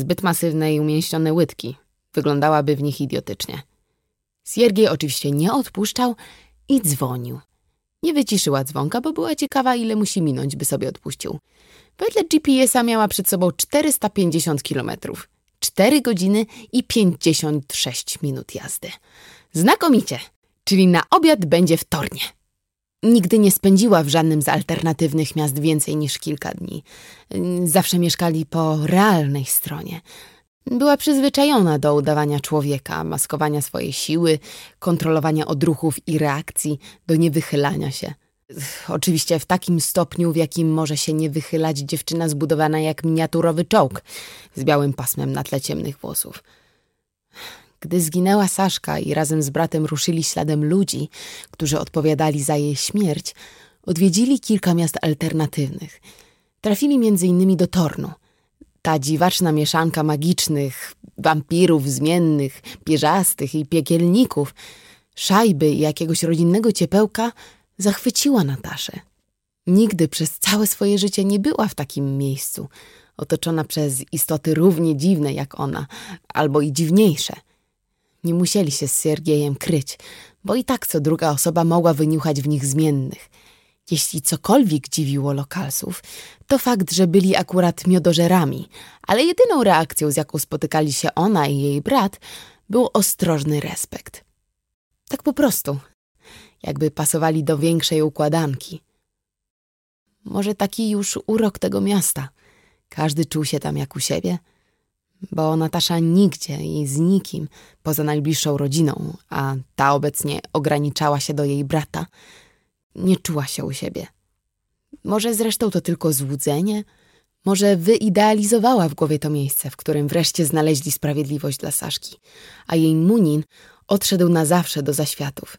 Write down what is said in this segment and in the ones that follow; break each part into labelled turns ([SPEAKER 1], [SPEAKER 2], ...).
[SPEAKER 1] Zbyt masywne i umięśnione łydki. Wyglądałaby w nich idiotycznie. Siergiej oczywiście nie odpuszczał i dzwonił. Nie wyciszyła dzwonka, bo była ciekawa, ile musi minąć, by sobie odpuścił. Wedle GPS-a miała przed sobą 450 kilometrów. 4 godziny i 56 minut jazdy. Znakomicie, czyli na obiad będzie w Tornie. Nigdy nie spędziła w żadnym z alternatywnych miast więcej niż kilka dni. Zawsze mieszkali po realnej stronie. Była przyzwyczajona do udawania człowieka, maskowania swojej siły, kontrolowania odruchów i reakcji, do niewychylania się. Oczywiście w takim stopniu, w jakim może się nie wychylać dziewczyna zbudowana jak miniaturowy czołg z białym pasmem na tle ciemnych włosów. Gdy zginęła Saszka i razem z bratem ruszyli śladem ludzi, którzy odpowiadali za jej śmierć, odwiedzili kilka miast alternatywnych. Trafili innymi do Tornu. Ta dziwaczna mieszanka magicznych, wampirów zmiennych, pierzastych i piekielników, szajby i jakiegoś rodzinnego ciepełka zachwyciła Nataszę. Nigdy przez całe swoje życie nie była w takim miejscu, otoczona przez istoty równie dziwne jak ona, albo i dziwniejsze – nie musieli się z Siergiejem kryć, bo i tak co druga osoba mogła wyniuchać w nich zmiennych. Jeśli cokolwiek dziwiło lokalsów, to fakt, że byli akurat miodożerami, ale jedyną reakcją, z jaką spotykali się ona i jej brat, był ostrożny respekt. Tak po prostu, jakby pasowali do większej układanki. Może taki już urok tego miasta. Każdy czuł się tam jak u siebie – bo Natasza nigdzie i z nikim poza najbliższą rodziną, a ta obecnie ograniczała się do jej brata, nie czuła się u siebie. Może zresztą to tylko złudzenie, może wyidealizowała w głowie to miejsce, w którym wreszcie znaleźli sprawiedliwość dla Saszki, a jej Munin odszedł na zawsze do zaświatów.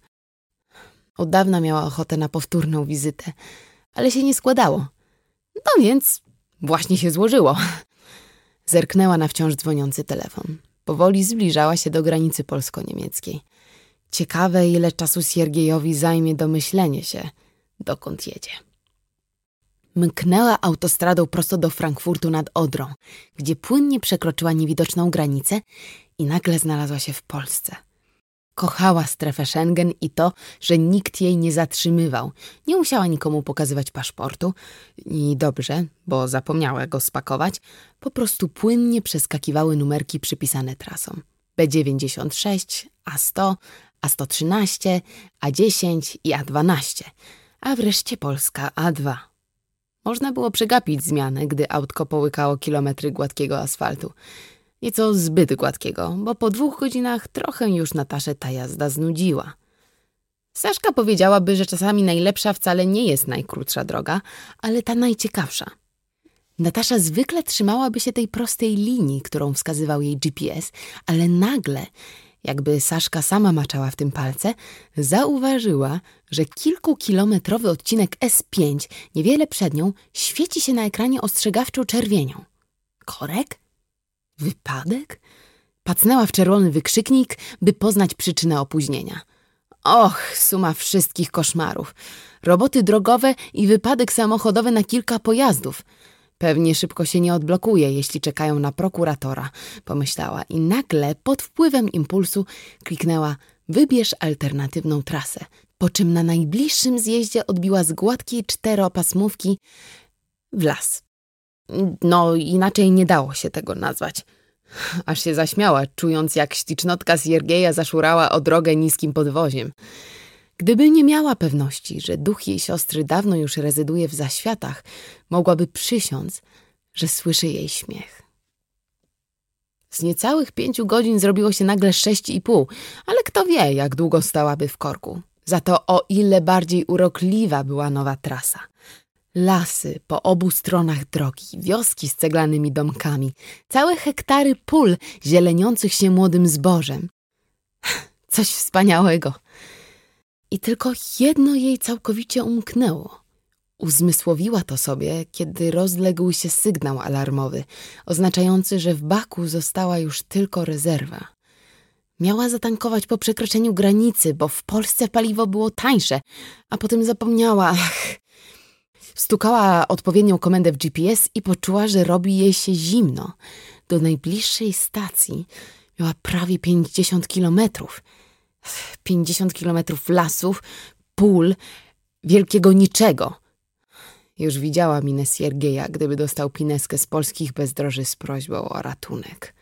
[SPEAKER 1] Od dawna miała ochotę na powtórną wizytę, ale się nie składało. No więc właśnie się złożyło. Zerknęła na wciąż dzwoniący telefon. Powoli zbliżała się do granicy polsko-niemieckiej. Ciekawe, ile czasu Siergiejowi zajmie domyślenie się, dokąd jedzie. Mknęła autostradą prosto do Frankfurtu nad Odrą, gdzie płynnie przekroczyła niewidoczną granicę i nagle znalazła się w Polsce. Kochała strefę Schengen i to, że nikt jej nie zatrzymywał. Nie musiała nikomu pokazywać paszportu. I dobrze, bo zapomniała go spakować. Po prostu płynnie przeskakiwały numerki przypisane trasą. B96, A100, A113, A10 i A12. A wreszcie Polska A2. Można było przegapić zmianę, gdy autko połykało kilometry gładkiego asfaltu. Nieco zbyt gładkiego, bo po dwóch godzinach trochę już Nataszę ta jazda znudziła. Saszka powiedziałaby, że czasami najlepsza wcale nie jest najkrótsza droga, ale ta najciekawsza. Natasza zwykle trzymałaby się tej prostej linii, którą wskazywał jej GPS, ale nagle, jakby Saszka sama maczała w tym palce, zauważyła, że kilkukilometrowy odcinek S5, niewiele przed nią, świeci się na ekranie ostrzegawczą czerwienią. Korek? Wypadek? Pacnęła w czerwony wykrzyknik, by poznać przyczynę opóźnienia. Och, suma wszystkich koszmarów. Roboty drogowe i wypadek samochodowy na kilka pojazdów. Pewnie szybko się nie odblokuje, jeśli czekają na prokuratora, pomyślała i nagle pod wpływem impulsu kliknęła wybierz alternatywną trasę, po czym na najbliższym zjeździe odbiła z gładkiej czteropasmówki w las. No, inaczej nie dało się tego nazwać. Aż się zaśmiała, czując jak ślicznotka z Jergieja zaszurała o drogę niskim podwoziem. Gdyby nie miała pewności, że duch jej siostry dawno już rezyduje w zaświatach, mogłaby przysiąc, że słyszy jej śmiech. Z niecałych pięciu godzin zrobiło się nagle sześć i pół, ale kto wie, jak długo stałaby w korku. Za to o ile bardziej urokliwa była nowa trasa. Lasy po obu stronach drogi, wioski z ceglanymi domkami, całe hektary pól zieleniących się młodym zbożem. Coś wspaniałego. I tylko jedno jej całkowicie umknęło. Uzmysłowiła to sobie, kiedy rozległ się sygnał alarmowy, oznaczający, że w baku została już tylko rezerwa. Miała zatankować po przekroczeniu granicy, bo w Polsce paliwo było tańsze, a potem zapomniała. Ach, Stukała odpowiednią komendę w GPS i poczuła, że robi jej się zimno. do najbliższej stacji miała prawie 50 kilometrów. 50 kilometrów lasów, pól, wielkiego niczego. Już widziała minę Siergieja, gdyby dostał pineskę z polskich bezdroży z prośbą o ratunek.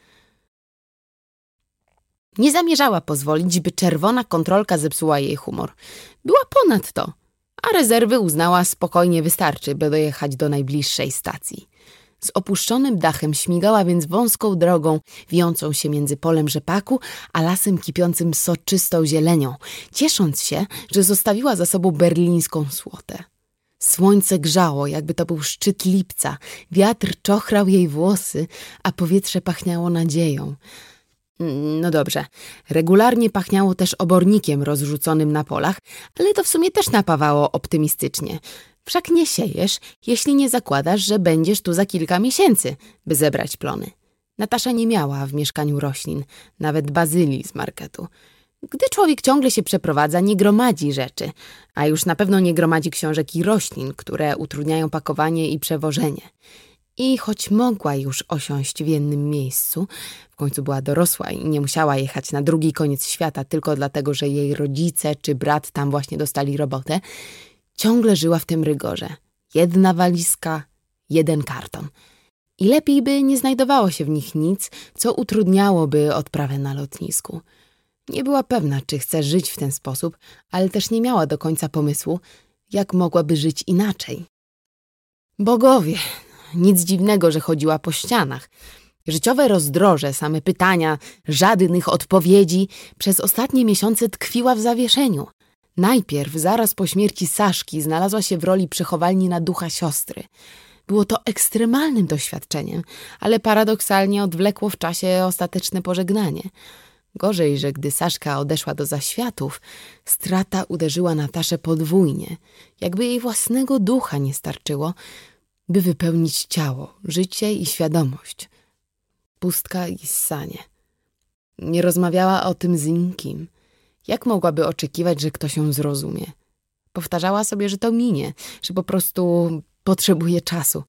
[SPEAKER 1] Nie zamierzała pozwolić, by czerwona kontrolka zepsuła jej humor. Była ponad to, a rezerwy uznała spokojnie wystarczy, by dojechać do najbliższej stacji. Z opuszczonym dachem śmigała więc wąską drogą, wijącą się między polem rzepaku, a lasem kipiącym soczystą zielenią, ciesząc się, że zostawiła za sobą berlińską słotę. Słońce grzało, jakby to był szczyt lipca, wiatr czochrał jej włosy, a powietrze pachniało nadzieją. No dobrze, regularnie pachniało też obornikiem rozrzuconym na polach, ale to w sumie też napawało optymistycznie. Wszak nie siejesz, jeśli nie zakładasz, że będziesz tu za kilka miesięcy, by zebrać plony. Natasza nie miała w mieszkaniu roślin, nawet bazylii z marketu. Gdy człowiek ciągle się przeprowadza, nie gromadzi rzeczy, a już na pewno nie gromadzi książek i roślin, które utrudniają pakowanie i przewożenie. I choć mogła już osiąść w jednym miejscu, w końcu była dorosła i nie musiała jechać na drugi koniec świata tylko dlatego, że jej rodzice czy brat tam właśnie dostali robotę, ciągle żyła w tym rygorze. Jedna walizka, jeden karton. I lepiej by nie znajdowało się w nich nic, co utrudniałoby odprawę na lotnisku. Nie była pewna, czy chce żyć w ten sposób, ale też nie miała do końca pomysłu, jak mogłaby żyć inaczej. Bogowie, nic dziwnego, że chodziła po ścianach. Życiowe rozdroże, same pytania, żadnych odpowiedzi przez ostatnie miesiące tkwiła w zawieszeniu. Najpierw, zaraz po śmierci Saszki, znalazła się w roli przechowalni na ducha siostry. Było to ekstremalnym doświadczeniem, ale paradoksalnie odwlekło w czasie ostateczne pożegnanie. Gorzej, że gdy Saszka odeszła do zaświatów, strata uderzyła Nataszę podwójnie, jakby jej własnego ducha nie starczyło, by wypełnić ciało, życie i świadomość. Pustka i ssanie. Nie rozmawiała o tym z nikim. Jak mogłaby oczekiwać, że ktoś ją zrozumie? Powtarzała sobie, że to minie, że po prostu potrzebuje czasu.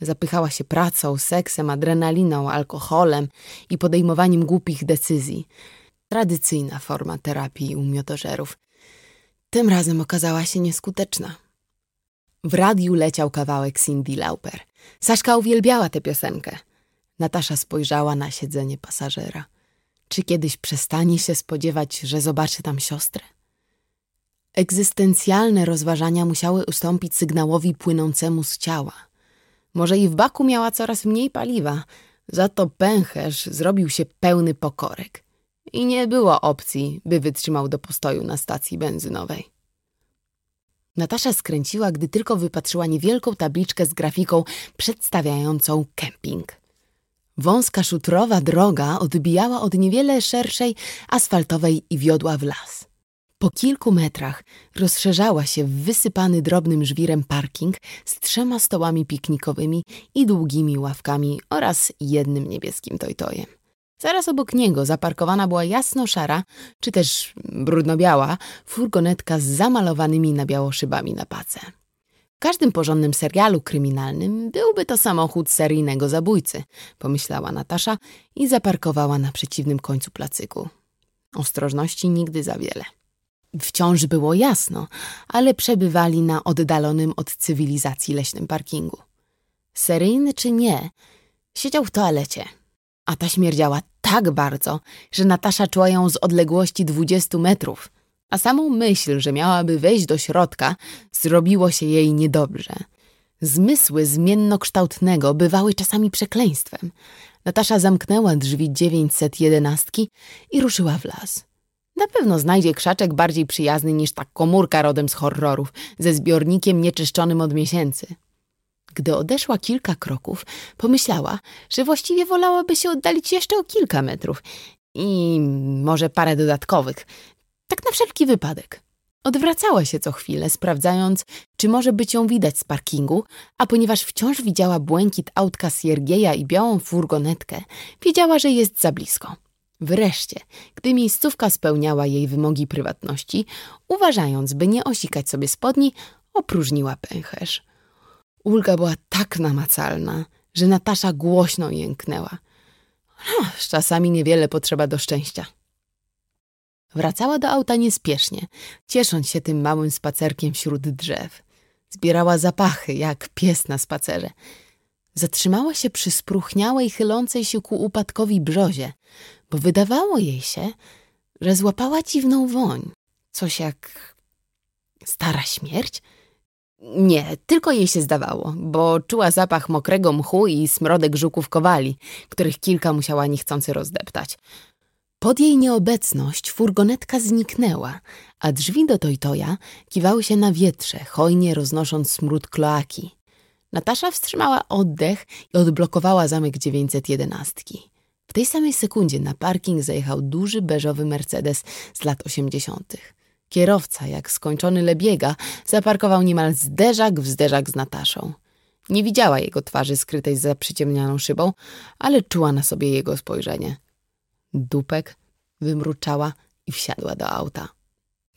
[SPEAKER 1] Zapychała się pracą, seksem, adrenaliną, alkoholem i podejmowaniem głupich decyzji. Tradycyjna forma terapii u miotożerów. Tym razem okazała się nieskuteczna. W radiu leciał kawałek Cindy Lauper. Saszka uwielbiała tę piosenkę. Natasza spojrzała na siedzenie pasażera. Czy kiedyś przestanie się spodziewać, że zobaczy tam siostrę? Egzystencjalne rozważania musiały ustąpić sygnałowi płynącemu z ciała. Może i w baku miała coraz mniej paliwa, za to pęcherz zrobił się pełny pokorek. I nie było opcji, by wytrzymał do postoju na stacji benzynowej. Natasza skręciła, gdy tylko wypatrzyła niewielką tabliczkę z grafiką przedstawiającą kemping. Wąska szutrowa droga odbijała od niewiele szerszej asfaltowej i wiodła w las. Po kilku metrach rozszerzała się wysypany drobnym żwirem parking z trzema stołami piknikowymi i długimi ławkami oraz jednym niebieskim tojtojem. Zaraz obok niego zaparkowana była jasno-szara, czy też brudno-biała, furgonetka z zamalowanymi na biało szybami na pace. W każdym porządnym serialu kryminalnym byłby to samochód seryjnego zabójcy, pomyślała Natasza i zaparkowała na przeciwnym końcu placyku. Ostrożności nigdy za wiele. Wciąż było jasno, ale przebywali na oddalonym od cywilizacji leśnym parkingu. Seryjny czy nie, siedział w toalecie – a ta śmierdziała tak bardzo, że Natasza czuła ją z odległości dwudziestu metrów, a samą myśl, że miałaby wejść do środka, zrobiło się jej niedobrze. Zmysły zmiennokształtnego bywały czasami przekleństwem. Natasza zamknęła drzwi 911 i ruszyła w las. Na pewno znajdzie krzaczek bardziej przyjazny niż ta komórka rodem z horrorów, ze zbiornikiem nieczyszczonym od miesięcy. Gdy odeszła kilka kroków, pomyślała, że właściwie wolałaby się oddalić jeszcze o kilka metrów i może parę dodatkowych, tak na wszelki wypadek. Odwracała się co chwilę, sprawdzając, czy może być ją widać z parkingu, a ponieważ wciąż widziała błękit autka Siergieja i białą furgonetkę, wiedziała, że jest za blisko. Wreszcie, gdy miejscówka spełniała jej wymogi prywatności, uważając, by nie osikać sobie spodni, opróżniła pęcherz. Ulga była tak namacalna, że Natasza głośno jęknęła. czasami niewiele potrzeba do szczęścia. Wracała do auta niespiesznie, ciesząc się tym małym spacerkiem wśród drzew. Zbierała zapachy, jak pies na spacerze. Zatrzymała się przy spruchniałej, chylącej się ku upadkowi brzozie, bo wydawało jej się, że złapała dziwną woń. Coś jak stara śmierć? Nie, tylko jej się zdawało, bo czuła zapach mokrego mchu i smrodek żuków kowali, których kilka musiała niechcący rozdeptać. Pod jej nieobecność furgonetka zniknęła, a drzwi do Tojtoja kiwały się na wietrze, hojnie roznosząc smród kloaki. Natasza wstrzymała oddech i odblokowała zamek 911. W tej samej sekundzie na parking zajechał duży beżowy Mercedes z lat 80. Kierowca, jak skończony lebiega, zaparkował niemal zderzak w zderzak z Nataszą. Nie widziała jego twarzy skrytej za przyciemnianą szybą, ale czuła na sobie jego spojrzenie. Dupek wymruczała i wsiadła do auta.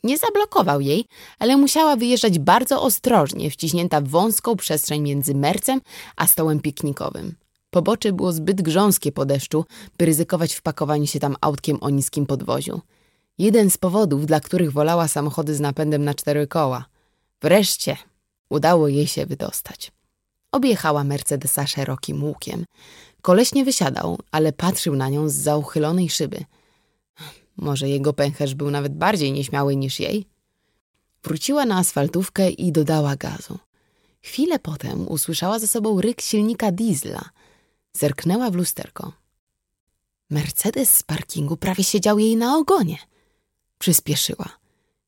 [SPEAKER 1] Nie zablokował jej, ale musiała wyjeżdżać bardzo ostrożnie, wciśnięta w wąską przestrzeń między mercem a stołem piknikowym. Pobocze było zbyt grząskie po deszczu, by ryzykować wpakowanie się tam autkiem o niskim podwoziu. Jeden z powodów, dla których wolała samochody z napędem na cztery koła. Wreszcie udało jej się wydostać. Objechała Mercedesa szerokim łukiem. Koleś nie wysiadał, ale patrzył na nią z zauchylonej szyby. Może jego pęcherz był nawet bardziej nieśmiały niż jej? Wróciła na asfaltówkę i dodała gazu. Chwilę potem usłyszała za sobą ryk silnika diesla. Zerknęła w lusterko. Mercedes z parkingu prawie siedział jej na ogonie. Przyspieszyła.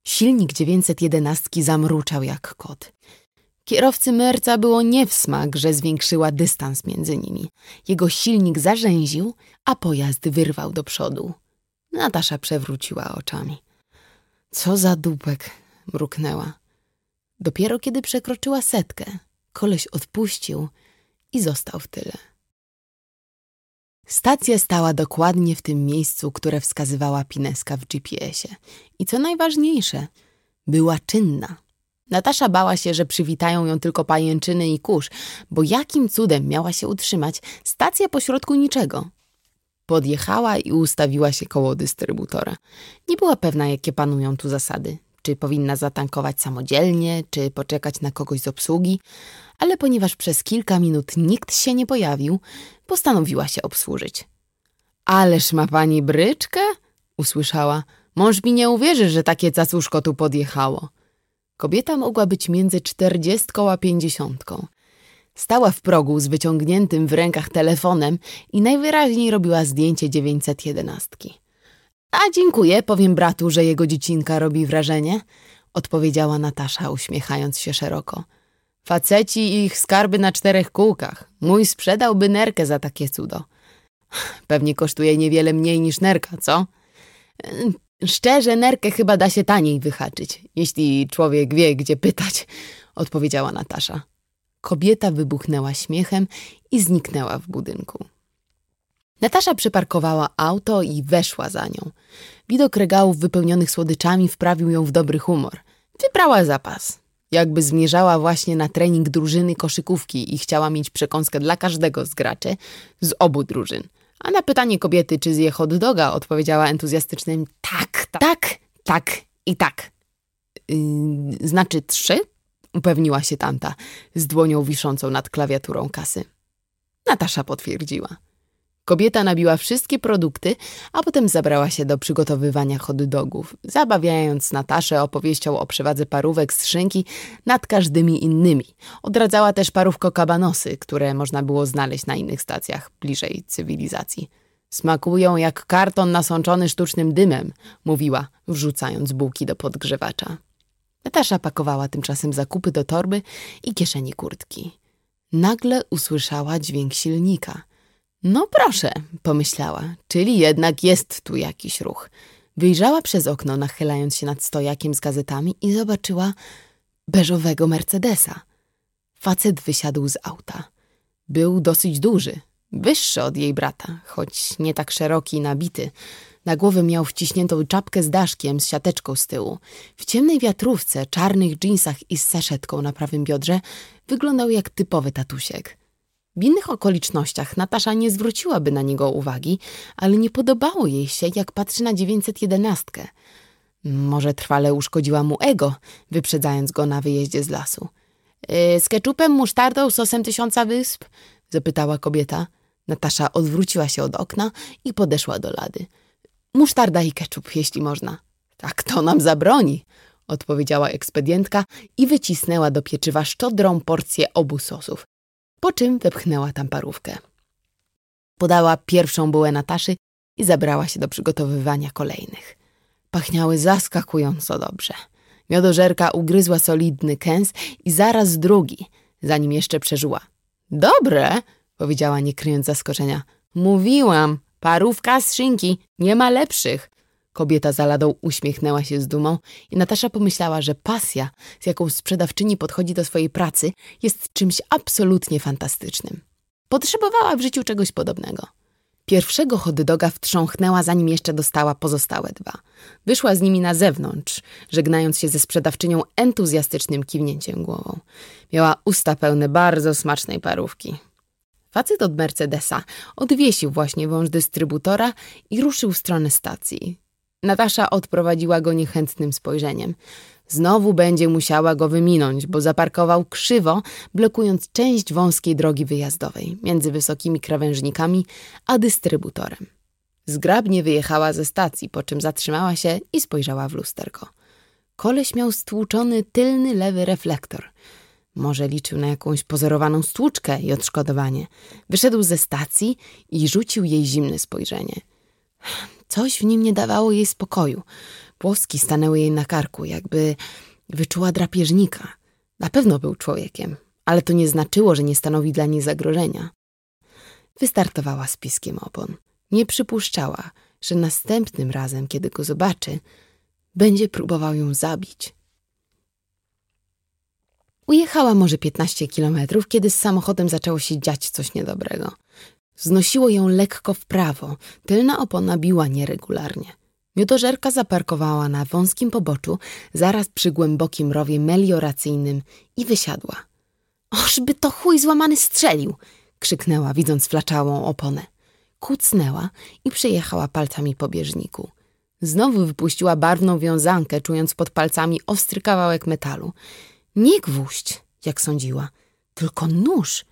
[SPEAKER 1] Silnik 911 zamruczał jak kot. Kierowcy Merca było nie w smak, że zwiększyła dystans między nimi. Jego silnik zarzęził, a pojazd wyrwał do przodu. Natasza przewróciła oczami. Co za dupek, mruknęła. Dopiero kiedy przekroczyła setkę, koleś odpuścił i został w tyle. Stacja stała dokładnie w tym miejscu, które wskazywała Pineska w GPS-ie. I co najważniejsze, była czynna. Natasza bała się, że przywitają ją tylko pajęczyny i kurz, bo jakim cudem miała się utrzymać stacja pośrodku niczego. Podjechała i ustawiła się koło dystrybutora. Nie była pewna, jakie panują tu zasady. Czy powinna zatankować samodzielnie, czy poczekać na kogoś z obsługi, ale ponieważ przez kilka minut nikt się nie pojawił, postanowiła się obsłużyć. Ależ ma pani bryczkę? usłyszała. Mąż mi nie uwierzy, że takie cacuszko tu podjechało. Kobieta mogła być między czterdziestką a pięćdziesiątką. Stała w progu z wyciągniętym w rękach telefonem i najwyraźniej robiła zdjęcie 911. A dziękuję, powiem bratu, że jego dziecinka robi wrażenie, odpowiedziała Natasza, uśmiechając się szeroko. Faceci i ich skarby na czterech kółkach. Mój sprzedałby nerkę za takie cudo. Pewnie kosztuje niewiele mniej niż nerka, co? Szczerze, nerkę chyba da się taniej wyhaczyć, jeśli człowiek wie, gdzie pytać, odpowiedziała Natasza. Kobieta wybuchnęła śmiechem i zniknęła w budynku. Natasza przyparkowała auto i weszła za nią. Widok regałów wypełnionych słodyczami wprawił ją w dobry humor. Wybrała zapas. Jakby zmierzała właśnie na trening drużyny koszykówki i chciała mieć przekąskę dla każdego z graczy z obu drużyn. A na pytanie kobiety, czy zje hot doga, odpowiedziała entuzjastycznym tak, tak, tak, tak i tak. Yy, znaczy trzy? Upewniła się tamta, z dłonią wiszącą nad klawiaturą kasy. Natasza potwierdziła. Kobieta nabiła wszystkie produkty, a potem zabrała się do przygotowywania hot dogów, zabawiając Nataszę opowieścią o przewadze parówek z szynki nad każdymi innymi. Odradzała też parówko kabanosy, które można było znaleźć na innych stacjach bliżej cywilizacji. Smakują jak karton nasączony sztucznym dymem, mówiła, wrzucając bułki do podgrzewacza. Natasza pakowała tymczasem zakupy do torby i kieszeni kurtki. Nagle usłyszała dźwięk silnika. No proszę, pomyślała, czyli jednak jest tu jakiś ruch. Wyjrzała przez okno, nachylając się nad stojakiem z gazetami i zobaczyła beżowego Mercedesa. Facet wysiadł z auta. Był dosyć duży, wyższy od jej brata, choć nie tak szeroki i nabity. Na głowę miał wciśniętą czapkę z daszkiem z siateczką z tyłu. W ciemnej wiatrówce, czarnych dżinsach i z saszetką na prawym biodrze wyglądał jak typowy tatusiek. W innych okolicznościach Natasza nie zwróciłaby na niego uwagi, ale nie podobało jej się, jak patrzy na 911. Może trwale uszkodziła mu ego, wyprzedzając go na wyjeździe z lasu. Yy, z keczupem, musztardą, sosem tysiąca wysp? zapytała kobieta. Natasza odwróciła się od okna i podeszła do lady. Musztarda i keczup, jeśli można. Tak to nam zabroni, odpowiedziała ekspedientka i wycisnęła do pieczywa szczodrą porcję obu sosów, po czym wepchnęła tam parówkę. Podała pierwszą bułę Nataszy i zabrała się do przygotowywania kolejnych. Pachniały zaskakująco dobrze. Miodożerka ugryzła solidny kęs i zaraz drugi, zanim jeszcze przeżyła. Dobre, powiedziała nie kryjąc zaskoczenia. Mówiłam, parówka z szynki, nie ma lepszych. Kobieta za ladą uśmiechnęła się z dumą i Natasza pomyślała, że pasja, z jaką sprzedawczyni podchodzi do swojej pracy, jest czymś absolutnie fantastycznym. Potrzebowała w życiu czegoś podobnego. Pierwszego hot doga wtrząchnęła, zanim jeszcze dostała pozostałe dwa. Wyszła z nimi na zewnątrz, żegnając się ze sprzedawczynią entuzjastycznym kiwnięciem głową. Miała usta pełne bardzo smacznej parówki. Facet od Mercedesa odwiesił właśnie wąż dystrybutora i ruszył w stronę stacji. Natasza odprowadziła go niechętnym spojrzeniem. Znowu będzie musiała go wyminąć, bo zaparkował krzywo, blokując część wąskiej drogi wyjazdowej między wysokimi krawężnikami a dystrybutorem. Zgrabnie wyjechała ze stacji, po czym zatrzymała się i spojrzała w lusterko. Koleś miał stłuczony tylny lewy reflektor. Może liczył na jakąś pozorowaną stłuczkę i odszkodowanie. Wyszedł ze stacji i rzucił jej zimne spojrzenie. Coś w nim nie dawało jej spokoju. Płoski stanęły jej na karku, jakby wyczuła drapieżnika. Na pewno był człowiekiem, ale to nie znaczyło, że nie stanowi dla niej zagrożenia. Wystartowała z piskiem opon. Nie przypuszczała, że następnym razem, kiedy go zobaczy, będzie próbował ją zabić. Ujechała może 15 kilometrów, kiedy z samochodem zaczęło się dziać coś niedobrego. Znosiło ją lekko w prawo, tylna opona biła nieregularnie. Miodożerka zaparkowała na wąskim poboczu, zaraz przy głębokim rowie melioracyjnym i wysiadła. Ożby to chuj złamany strzelił! krzyknęła, widząc flaczałą oponę. Kucnęła i przejechała palcami po bieżniku. Znowu wypuściła barwną wiązankę, czując pod palcami ostry kawałek metalu. Nie gwóźdź, jak sądziła, tylko nóż,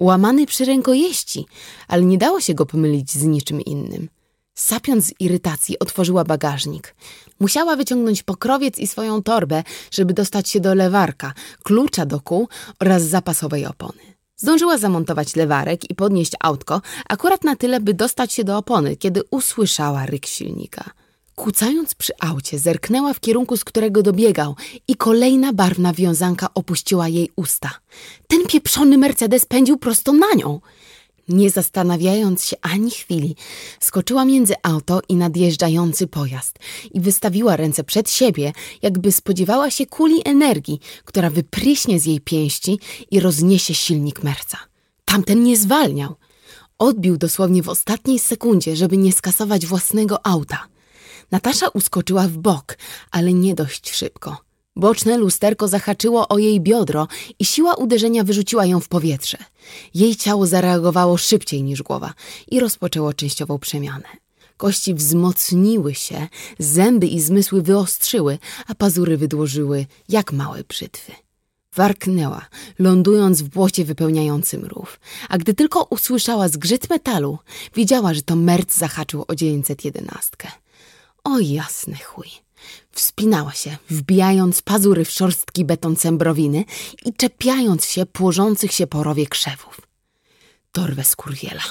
[SPEAKER 1] łamany przy rękojeści, ale nie dało się go pomylić z niczym innym. Sapiąc z irytacji, otworzyła bagażnik. Musiała wyciągnąć pokrowiec i swoją torbę, żeby dostać się do lewarka, klucza do kół oraz zapasowej opony. Zdążyła zamontować lewarek i podnieść autko, akurat na tyle, by dostać się do opony, kiedy usłyszała ryk silnika. Kucając przy aucie, zerknęła w kierunku, z którego dobiegał i kolejna barwna wiązanka opuściła jej usta. Ten pieprzony Mercedes pędził prosto na nią. Nie zastanawiając się ani chwili, skoczyła między auto i nadjeżdżający pojazd i wystawiła ręce przed siebie, jakby spodziewała się kuli energii, która wypryśnie z jej pięści i rozniesie silnik merca. Tamten nie zwalniał. Odbił dosłownie w ostatniej sekundzie, żeby nie skasować własnego auta. Natasza uskoczyła w bok, ale nie dość szybko. Boczne lusterko zahaczyło o jej biodro i siła uderzenia wyrzuciła ją w powietrze. Jej ciało zareagowało szybciej niż głowa i rozpoczęło częściową przemianę. Kości wzmocniły się, zęby i zmysły wyostrzyły, a pazury wydłożyły jak małe brzytwy. Warknęła, lądując w błocie wypełniającym rów, a gdy tylko usłyszała zgrzyt metalu, wiedziała, że to merc zahaczył o 911. O jasny chuj. Wspinała się, wbijając pazury w szorstki beton cembrowiny i czepiając się płożących się po rowie krzewów. Torwę skurwiela,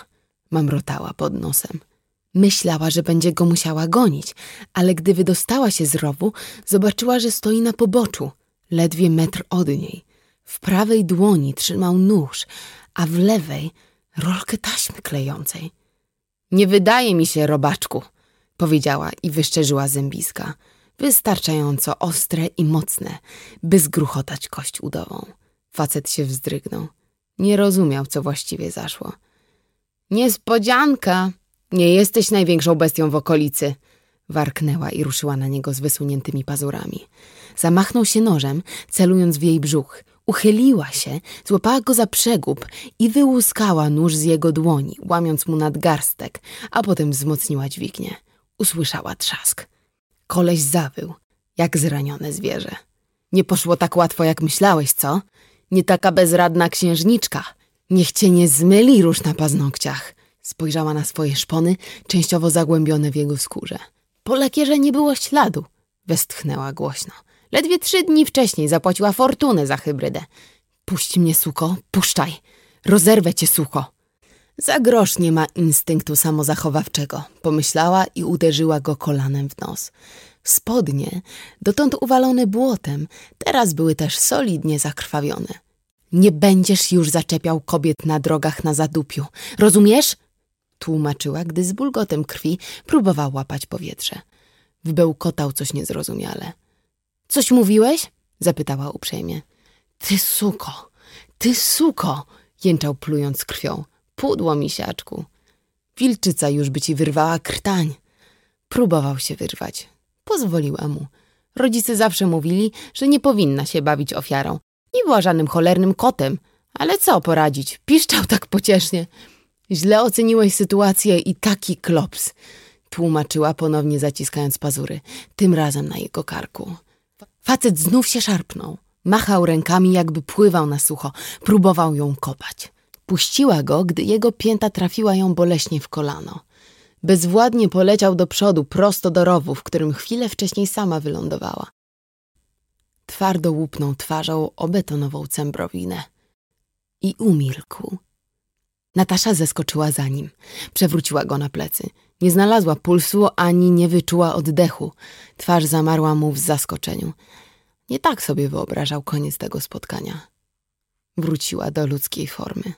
[SPEAKER 1] mamrotała pod nosem. Myślała, że będzie go musiała gonić, ale gdy wydostała się z rowu, zobaczyła, że stoi na poboczu, ledwie metr od niej. W prawej dłoni trzymał nóż, a w lewej rolkę taśmy klejącej. Nie wydaje mi się, robaczku, powiedziała i wyszczerzyła zębiska wystarczająco ostre i mocne, by zgruchotać kość udową. Facet się wzdrygnął. Nie rozumiał, co właściwie zaszło. Niespodzianka! Nie jesteś największą bestią w okolicy! Warknęła i ruszyła na niego z wysuniętymi pazurami. Zamachnął się nożem, celując w jej brzuch. Uchyliła się, złapała go za przegub i wyłuskała nóż z jego dłoni, łamiąc mu nadgarstek, a potem wzmocniła dźwignię. Usłyszała trzask. Koleś zawył, jak zranione zwierzę. Nie poszło tak łatwo, jak myślałeś, co? Nie taka bezradna księżniczka. Niech cię nie zmyli róż na paznokciach. Spojrzała na swoje szpony, częściowo zagłębione w jego skórze. Po lakierze nie było śladu. Westchnęła głośno. Ledwie trzy dni wcześniej zapłaciła fortunę za hybrydę. Puść mnie, suko, puszczaj. Rozerwę cię, suko. Za grosz nie ma instynktu samozachowawczego, pomyślała i uderzyła go kolanem w nos. Spodnie, dotąd uwalone błotem, teraz były też solidnie zakrwawione. Nie będziesz już zaczepiał kobiet na drogach na zadupiu. Rozumiesz? Tłumaczyła, gdy z bulgotem krwi próbowała łapać powietrze. Wbełkotał coś niezrozumiale. Coś mówiłeś? Zapytała uprzejmie. Ty suko, ty suko, jęczał plując krwią. Pudło, misiaczku. Wilczyca już by ci wyrwała krtań. Próbował się wyrwać. Pozwoliła mu. Rodzice zawsze mówili, że nie powinna się bawić ofiarą. Nie była żadnym cholernym kotem. Ale co poradzić? Piszczał tak pociesznie. Źle oceniłeś sytuację i taki klops. Tłumaczyła ponownie zaciskając pazury. Tym razem na jego karku. Facet znów się szarpnął. Machał rękami, jakby pływał na sucho. Próbował ją kopać. Puściła go, gdy jego pięta trafiła ją boleśnie w kolano. Bezwładnie poleciał do przodu, prosto do rowu, w którym chwilę wcześniej sama wylądowała. Twardo łupnął twarzą o betonową cembrowinę. I umilkł. Natasza zeskoczyła za nim. Przewróciła go na plecy. Nie znalazła pulsu ani nie wyczuła oddechu. Twarz zamarła mu w zaskoczeniu. Nie tak sobie wyobrażał koniec tego spotkania. Wróciła do ludzkiej formy.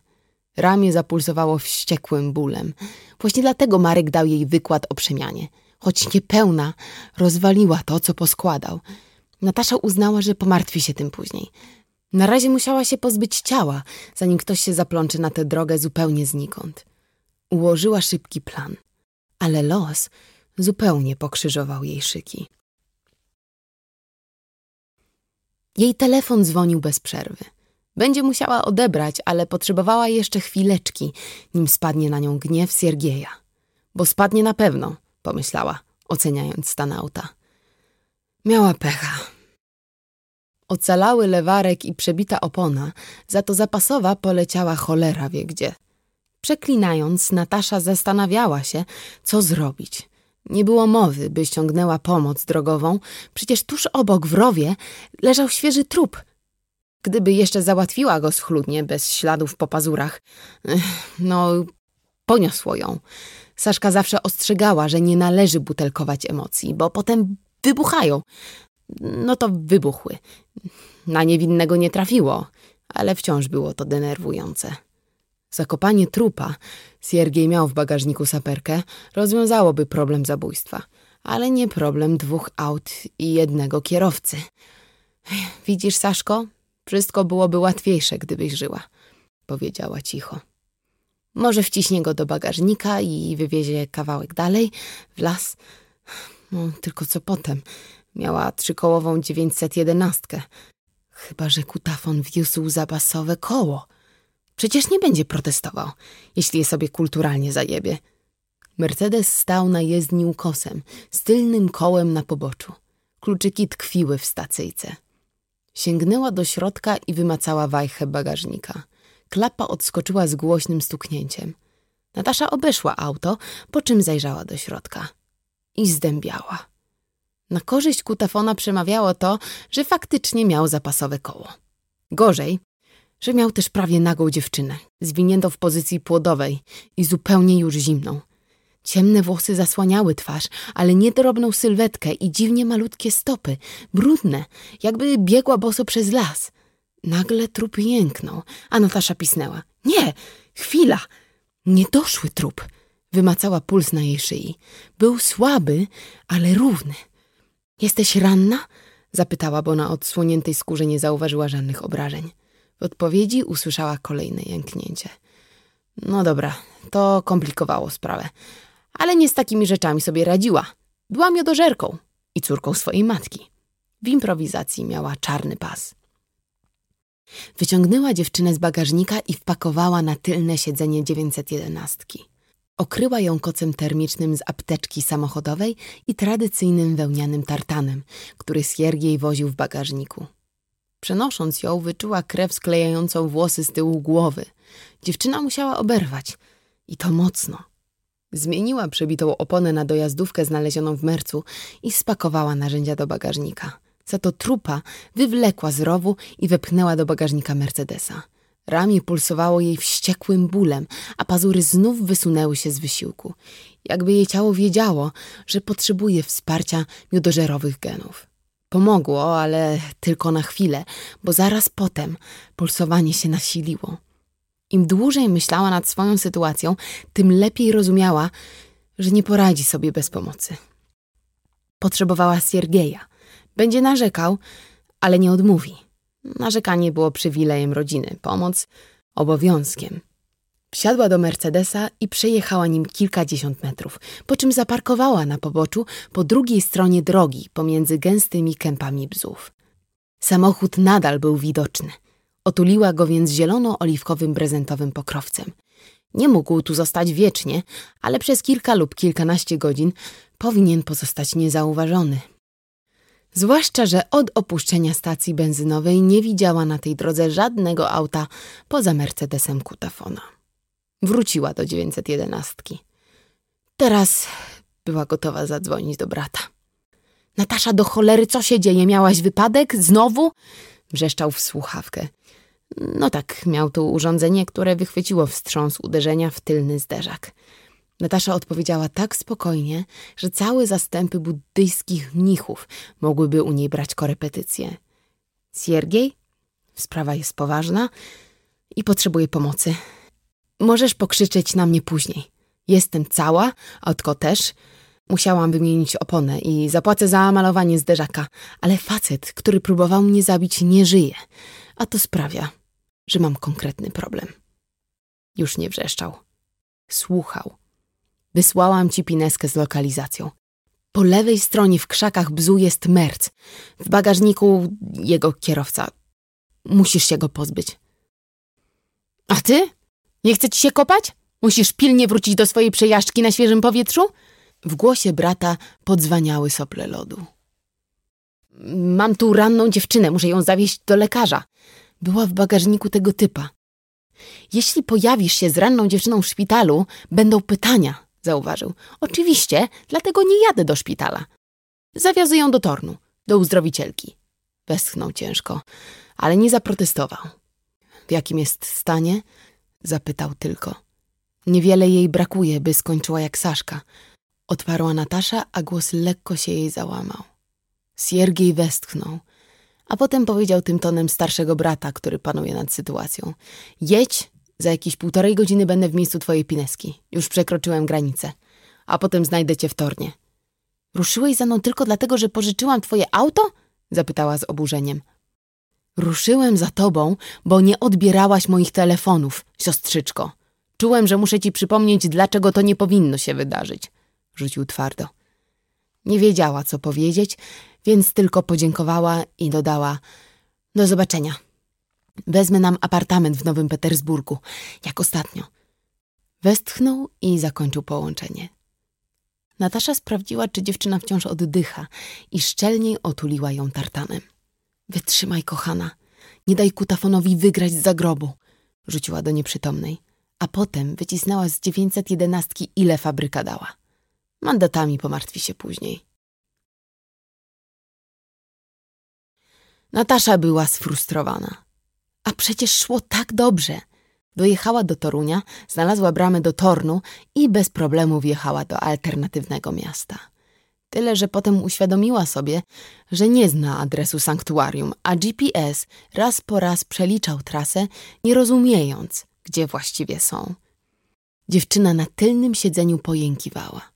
[SPEAKER 1] Ramię zapulsowało wściekłym bólem. Właśnie dlatego Marek dał jej wykład o przemianie. Choć niepełna, rozwaliła to, co poskładał. Natasza uznała, że pomartwi się tym później. Na razie musiała się pozbyć ciała, zanim ktoś się zaplączy na tę drogę zupełnie znikąd. Ułożyła szybki plan, ale los zupełnie pokrzyżował jej szyki. Jej telefon dzwonił bez przerwy. Będzie musiała odebrać, ale potrzebowała jeszcze chwileczki, nim spadnie na nią gniew Siergieja. Bo spadnie na pewno, pomyślała, oceniając stan auta. Miała pecha. Ocalały lewarek i przebita opona, za to zapasowa poleciała cholera wie gdzie. Przeklinając, Natasza zastanawiała się, co zrobić. Nie było mowy, by ściągnęła pomoc drogową, przecież tuż obok w rowie leżał świeży trup – Gdyby jeszcze załatwiła go schludnie, bez śladów po pazurach, no, poniosło ją. Saszka zawsze ostrzegała, że nie należy butelkować emocji, bo potem wybuchają. No to wybuchły. Na niewinnego nie trafiło, ale wciąż było to denerwujące. Zakopanie trupa, Siergiej miał w bagażniku saperkę, rozwiązałoby problem zabójstwa, ale nie problem dwóch aut i jednego kierowcy. Widzisz, Saszko, wszystko byłoby łatwiejsze, gdybyś żyła, powiedziała cicho. Może wciśnie go do bagażnika i wywiezie kawałek dalej, w las. No, tylko co potem? Miała trzykołową 911. Chyba, że kutafon wiózł zapasowe koło. Przecież nie będzie protestował, jeśli je sobie kulturalnie zajebie. Mercedes stał na jezdni ukosem, z tylnym kołem na poboczu. Kluczyki tkwiły w stacyjce. Sięgnęła do środka i wymacała wajchę bagażnika. Klapa odskoczyła z głośnym stuknięciem. Natasza obeszła auto, po czym zajrzała do środka. I zdębiała. Na korzyść kutafona przemawiało to, że faktycznie miał zapasowe koło. Gorzej, że miał też prawie nagą dziewczynę, zwiniętą w pozycji płodowej i zupełnie już zimną. Ciemne włosy zasłaniały twarz, ale niedrobną sylwetkę i dziwnie malutkie stopy, brudne, jakby biegła boso przez las. Nagle trup jęknął, a Natasza pisnęła. Nie, chwila! Niedoszły trup. Wymacała puls na jej szyi. Był słaby, ale równy. Jesteś ranna? Zapytała, bo na odsłoniętej skórze nie zauważyła żadnych obrażeń. W odpowiedzi usłyszała kolejne jęknięcie. No dobra, to komplikowało sprawę ale nie z takimi rzeczami sobie radziła. Była miodożerką i córką swojej matki. W improwizacji miała czarny pas. Wyciągnęła dziewczynę z bagażnika i wpakowała na tylne siedzenie 911. Okryła ją kocem termicznym z apteczki samochodowej i tradycyjnym wełnianym tartanem, który Siergiej woził w bagażniku. Przenosząc ją, wyczuła krew sklejającą włosy z tyłu głowy. Dziewczyna musiała oberwać. I to mocno. Zmieniła przebitą oponę na dojazdówkę znalezioną w mercu i spakowała narzędzia do bagażnika. Za to trupa wywlekła z rowu i wepchnęła do bagażnika Mercedesa. Ramię pulsowało jej wściekłym bólem, a pazury znów wysunęły się z wysiłku. Jakby jej ciało wiedziało, że potrzebuje wsparcia miodożerowych genów. Pomogło, ale tylko na chwilę, bo zaraz potem pulsowanie się nasiliło. Im dłużej myślała nad swoją sytuacją, tym lepiej rozumiała, że nie poradzi sobie bez pomocy. Potrzebowała Siergieja. Będzie narzekał, ale nie odmówi. Narzekanie było przywilejem rodziny, pomoc obowiązkiem. Wsiadła do Mercedesa i przejechała nim kilkadziesiąt metrów, po czym zaparkowała na poboczu po drugiej stronie drogi pomiędzy gęstymi kępami bzów. Samochód nadal był widoczny. Otuliła go więc zielono-oliwkowym brezentowym pokrowcem. Nie mógł tu zostać wiecznie, ale przez kilka lub kilkanaście godzin powinien pozostać niezauważony. Zwłaszcza, że od opuszczenia stacji benzynowej nie widziała na tej drodze żadnego auta poza Mercedesem Kutafona. Wróciła do 911. Teraz była gotowa zadzwonić do brata. Natasza, do cholery, co się dzieje? Miałaś wypadek? Znowu? Wrzeszczał w słuchawkę. No tak, miał tu urządzenie, które wychwyciło wstrząs uderzenia w tylny zderzak. Natasza odpowiedziała tak spokojnie, że całe zastępy buddyjskich mnichów mogłyby u niej brać korepetycje. Siergiej? Sprawa jest poważna i potrzebuję pomocy. Możesz pokrzyczeć na mnie później. Jestem cała, Otko też. Musiałam wymienić oponę i zapłacę za malowanie zderzaka, ale facet, który próbował mnie zabić, nie żyje, a to sprawia, że mam konkretny problem. Już nie wrzeszczał. Słuchał. Wysłałam ci pineskę z lokalizacją. Po lewej stronie w krzakach bzu jest merc. W bagażniku jego kierowca. Musisz się go pozbyć. A ty? Nie chce ci się kopać? Musisz pilnie wrócić do swojej przejażdżki na świeżym powietrzu? W głosie brata podzwaniały sople lodu. Mam tu ranną dziewczynę, muszę ją zawieźć do lekarza. Była w bagażniku tego typa. Jeśli pojawisz się z ranną dziewczyną w szpitalu, będą pytania, zauważył. Oczywiście, dlatego nie jadę do szpitala. Zawiozę ją do tornu, do uzdrowicielki. Westchnął ciężko, ale nie zaprotestował. W jakim jest stanie? Zapytał tylko. Niewiele jej brakuje, by skończyła jak Saszka. Otwarła Natasza, a głos lekko się jej załamał. Siergiej westchnął, a potem powiedział tym tonem starszego brata, który panuje nad sytuacją. Jedź, za jakieś półtorej godziny będę w miejscu twojej pineski. Już przekroczyłem granicę. A potem znajdę cię w tornie. Ruszyłeś za mną tylko dlatego, że pożyczyłam twoje auto? Zapytała z oburzeniem. Ruszyłem za tobą, bo nie odbierałaś moich telefonów, siostrzyczko. Czułem, że muszę ci przypomnieć, dlaczego to nie powinno się wydarzyć. Rzucił twardo. Nie wiedziała, co powiedzieć, więc tylko podziękowała i dodała do zobaczenia. Wezmę nam apartament w Nowym Petersburgu, jak ostatnio. Westchnął i zakończył połączenie. Natasza sprawdziła, czy dziewczyna wciąż oddycha i szczelniej otuliła ją tartanem. Wytrzymaj, kochana. Nie daj kutafonowi wygrać z zagrobu, rzuciła do nieprzytomnej, a potem wycisnęła z dziewięćset jedenastki, ile fabryka dała. Mandatami pomartwi się później. Natasza była sfrustrowana. A przecież szło tak dobrze. Dojechała do Torunia, znalazła bramę do Tornu i bez problemu wjechała do alternatywnego miasta. Tyle, że potem uświadomiła sobie, że nie zna adresu sanktuarium, a GPS raz po raz przeliczał trasę, nie rozumiejąc, gdzie właściwie są. Dziewczyna na tylnym siedzeniu pojękiwała.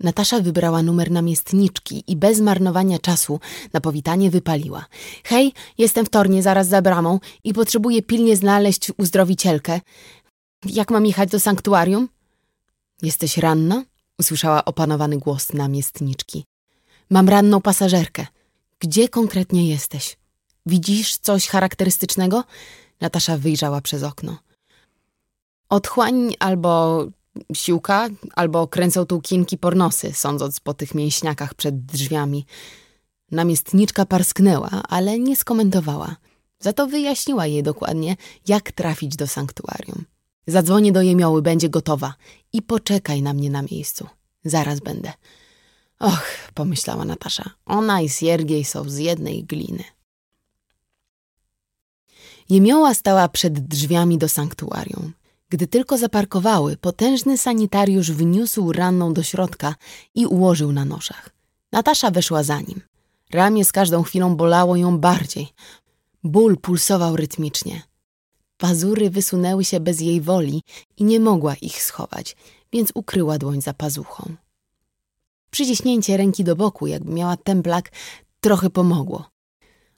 [SPEAKER 1] Natasza wybrała numer namiestniczki i bez marnowania czasu na powitanie wypaliła. Hej, jestem w tornie zaraz za bramą i potrzebuję pilnie znaleźć uzdrowicielkę. Jak mam jechać do sanktuarium? Jesteś ranna? Usłyszała opanowany głos namiestniczki. Mam ranną pasażerkę. Gdzie konkretnie jesteś? Widzisz coś charakterystycznego? Natasza wyjrzała przez okno. Otchłań albo siłka, albo kręcą tu kinki pornosy, sądząc po tych mięśniakach przed drzwiami. Namiestniczka parsknęła, ale nie skomentowała. Za to wyjaśniła jej dokładnie, jak trafić do sanktuarium. Zadzwonię do jemioły, będzie gotowa i poczekaj na mnie na miejscu. Zaraz będę. Och, pomyślała Natasza, ona i Siergiej są z jednej gliny. Jemioła stała przed drzwiami do sanktuarium. Gdy tylko zaparkowały, potężny sanitariusz wniósł ranną do środka i ułożył na noszach. Natasza weszła za nim. Ramię z każdą chwilą bolało ją bardziej. Ból pulsował rytmicznie. Pazury wysunęły się bez jej woli i nie mogła ich schować, więc ukryła dłoń za pazuchą. Przyciśnięcie ręki do boku, jakby miała templak, trochę pomogło.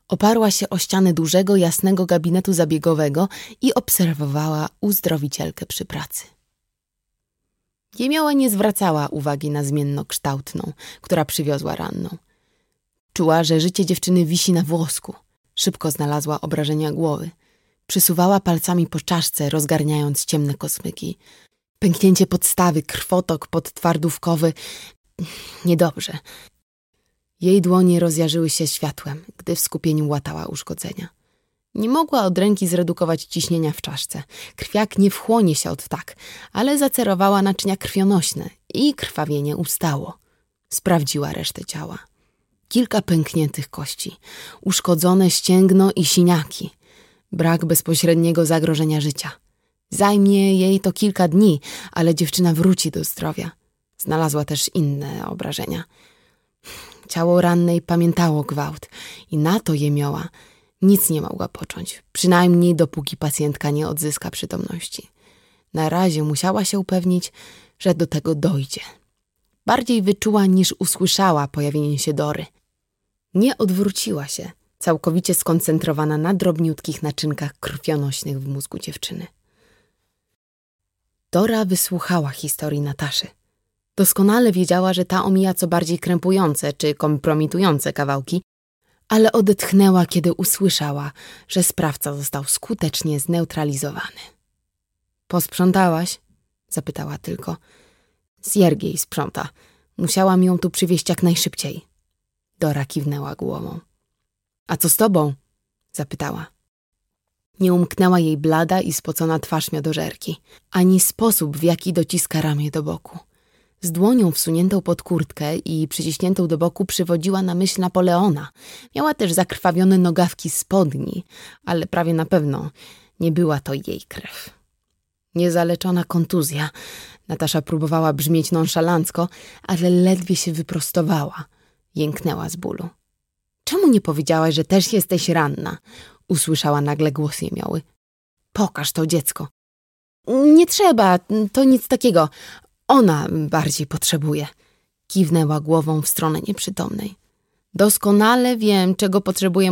[SPEAKER 1] Oparła się o ścianę dużego, jasnego gabinetu zabiegowego i obserwowała uzdrowicielkę przy pracy. Jemioła nie zwracała uwagi na zmiennokształtną, która przywiozła ranną. Czuła, że życie dziewczyny wisi na włosku. Szybko znalazła obrażenia głowy. Przysuwała palcami po czaszce, rozgarniając ciemne kosmyki. Pęknięcie podstawy, krwotok podtwardówkowy. Niedobrze. Jej dłonie rozjarzyły się światłem, gdy w skupieniu łatała uszkodzenia. Nie mogła od ręki zredukować ciśnienia w czaszce. Krwiak nie wchłonie się od tak, ale zacerowała naczynia krwionośne i krwawienie ustało. Sprawdziła resztę ciała. Kilka pękniętych kości, uszkodzone ścięgno i siniaki. Brak bezpośredniego zagrożenia życia. Zajmie jej to kilka dni, ale dziewczyna wróci do zdrowia. Znalazła też inne obrażenia. Ciało rannej pamiętało gwałt i na to jemioła nic nie mogła począć, przynajmniej dopóki pacjentka nie odzyska przytomności. Na razie musiała się upewnić, że do tego dojdzie. Bardziej wyczuła niż usłyszała pojawienie się Dory. Nie odwróciła się, całkowicie skoncentrowana na drobniutkich naczynkach krwionośnych w mózgu dziewczyny. Dora wysłuchała historii Nataszy. Doskonale wiedziała, że ta omija co bardziej krępujące czy kompromitujące kawałki, ale odetchnęła, kiedy usłyszała, że sprawca został skutecznie zneutralizowany. Posprzątałaś? zapytała tylko. Siergiej sprząta. Musiałam ją tu przywieźć jak najszybciej. Dora kiwnęła głową. A co z tobą? zapytała. Nie umknęła jej blada i spocona twarz miodożerki, ani sposób, w jaki dociska ramię do boku. Z dłonią wsuniętą pod kurtkę i przyciśniętą do boku przywodziła na myśl Napoleona. Miała też zakrwawione nogawki spodni, ale prawie na pewno nie była to jej krew. Niezaleczona kontuzja. Natasza próbowała brzmieć nonszalancko, ale ledwie się wyprostowała. Jęknęła z bólu. Czemu nie powiedziałaś, że też jesteś ranna? Usłyszała nagle głos jemioły. Pokaż to dziecko. Nie trzeba, to nic takiego. Ona bardziej potrzebuje. Kiwnęła głową w stronę nieprzytomnej. Doskonale wiem, czego potrzebuje